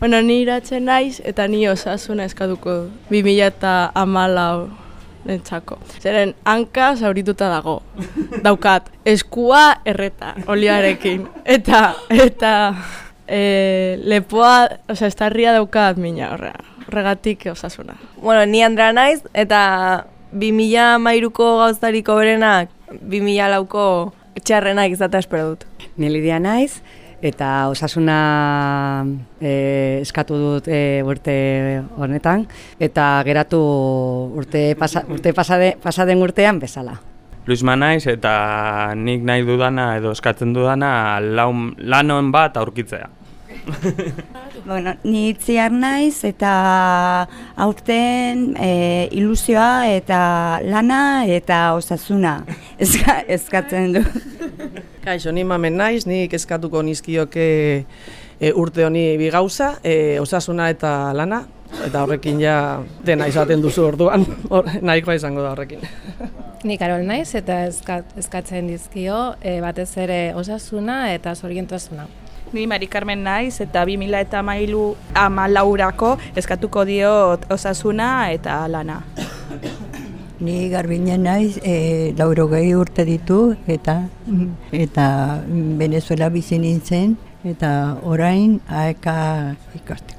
Bueno, ni iratzen naiz eta ni osasuna eskatuko 2000 eta amalau nentzako. Zeren, hanka zaurituta dago. Daukat, eskua erreta, oliarekin. Eta, eta, e, lepoa, osea, estarria daukat mina horrea. Horregatik osasuna. Bueno, ni Andra naiz eta 2000 mairuko gauztariko berenak 2000 lauko txarrenak izatea espero dut. Ni Lidia naiz eta osasuna e, eskatu dut e, urte honetan eta geratu urte, pasa, urte pasade, pasaden urtean bezala. Luis naiz eta nik nahi dudana edo eskatzen dudana laun, lanon bat aurkitzea. bueno, ni itziar naiz eta aurten e, ilusioa eta lana eta osasuna Eska, eskatzen du. Kaixo, ni mamen naiz, nik eskatuko nizkioke e, urte honi bi gauza, e, osasuna eta lana, eta horrekin ja dena izaten duzu orduan, or, nahikoa izango da horrekin. Ni Karol naiz eta eskatzen dizkio e, batez ere osasuna eta zorientasuna. Ni Mari Carmen naiz eta 2000 eta mailu ama laurako eskatuko dio osasuna eta lana. Ni garbinen naiz, e, lauro gehi urte ditu eta eta Venezuela bizi nintzen eta orain aeka ikasteko.